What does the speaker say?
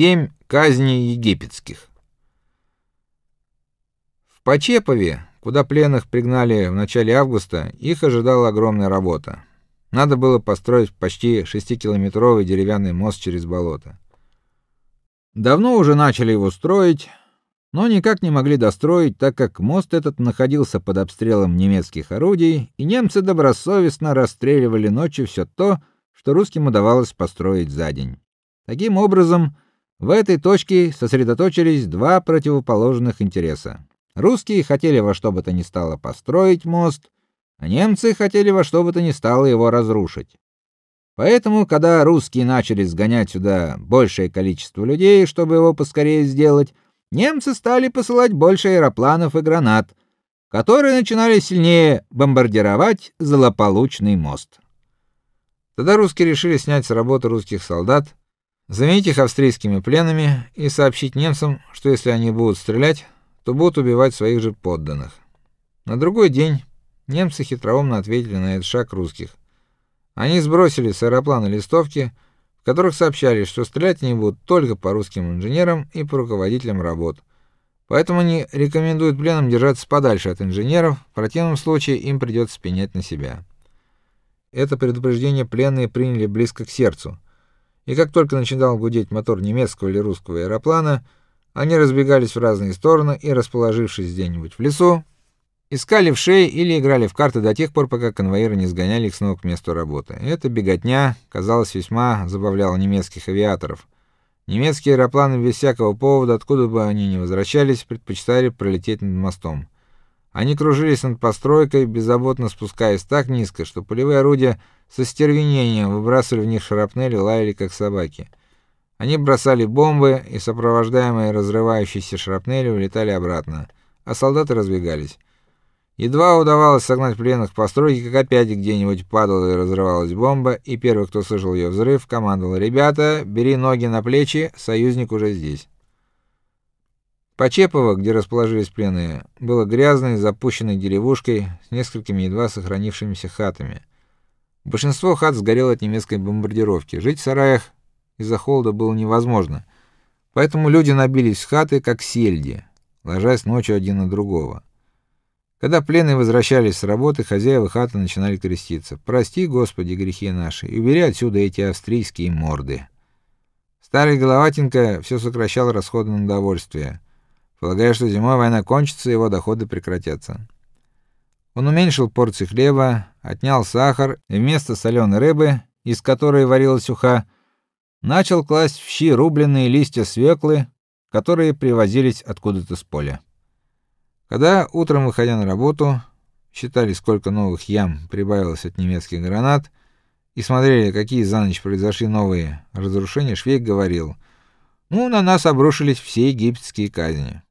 Семь казней египетских. В Почепове, куда пленных пригнали в начале августа, их ожидала огромная работа. Надо было построить почти шестикилометровый деревянный мост через болото. Давно уже начали его строить, но никак не могли достроить, так как мост этот находился под обстрелом немецких орудий, и немцы добросовестно расстреливали ночью все то, что русским удавалось построить за день. Таким образом, в этой точке сосредоточились два противоположных интереса. Русские хотели во что бы то ни стало построить мост, а немцы хотели во что бы то ни стало его разрушить. Поэтому, когда русские начали сгонять сюда большее количество людей, чтобы его поскорее сделать, немцы стали посылать больше аэропланов и гранат, которые начинали сильнее бомбардировать злополучный мост. Тогда русские решили снять с работы русских солдат, заменить их австрийскими пленными и сообщить немцам, что если они будут стрелять, то будут убивать своих же подданных. На другой день немцы хитроумно ответили на этот шаг русских. Они сбросили с аэроплана листовки, в которых сообщали, что стрелять они будут только по русским инженерам и по руководителям работ. Поэтому они рекомендуют пленным держаться подальше от инженеров, в противном случае им придется пенять на себя. Это предупреждение пленные приняли близко к сердцу и как только начинал гудеть мотор немецкого или русского аэроплана, они разбегались в разные стороны и, расположившись где-нибудь в лесу, искали в шее или играли в карты до тех пор, пока конвоиры не сгоняли их снова к месту работы. Эта беготня, казалось, весьма забавляла немецких авиаторов. Немецкие аэропланы без всякого повода, откуда бы они ни возвращались, предпочитали пролететь над мостом. Они кружились над постройкой, беззаботно спускаясь так низко, что полевые орудия со стервенением выбрасывали в них шрапнель и лаяли как собаки. Они бросали бомбы и сопровождаемые разрывающейся шрапнелью улетали обратно, а солдаты разбегались. Едва удавалось согнать пленных к постройке, как опять где-нибудь падала и разрывалась бомба, и первый, кто слышал ее взрыв, командовал: "Ребята, бери ноги на плечи, союзник уже здесь". Почепово, где расположились пленные, было грязной, запущенной деревушкой с несколькими едва сохранившимися хатами. Большинство хат сгорело от немецкой бомбардировки. Жить в сараях из-за холода было невозможно. Поэтому люди набились в хаты как сельди, ложась ночью один на другого. Когда пленные возвращались с работы, хозяева хаты начинали креститься: "Прости, Господи, грехи наши, и убери отсюда эти австрийские морды". Старый Головатенко все сокращал расходы на довольствие полагая, что зимой война кончится, и его доходы прекратятся. Он уменьшил порции хлеба, отнял сахар и вместо соленой рыбы, из которой варилась уха, начал класть в щи рубленые листья свеклы, которые привозились откуда-то с поля. Когда утром выходя на работу, считали, сколько новых ям прибавилось от немецких гранат, и смотрели, какие за ночь произошли новые разрушения, Швейк говорил: "Ну, на нас обрушились все египетские казни".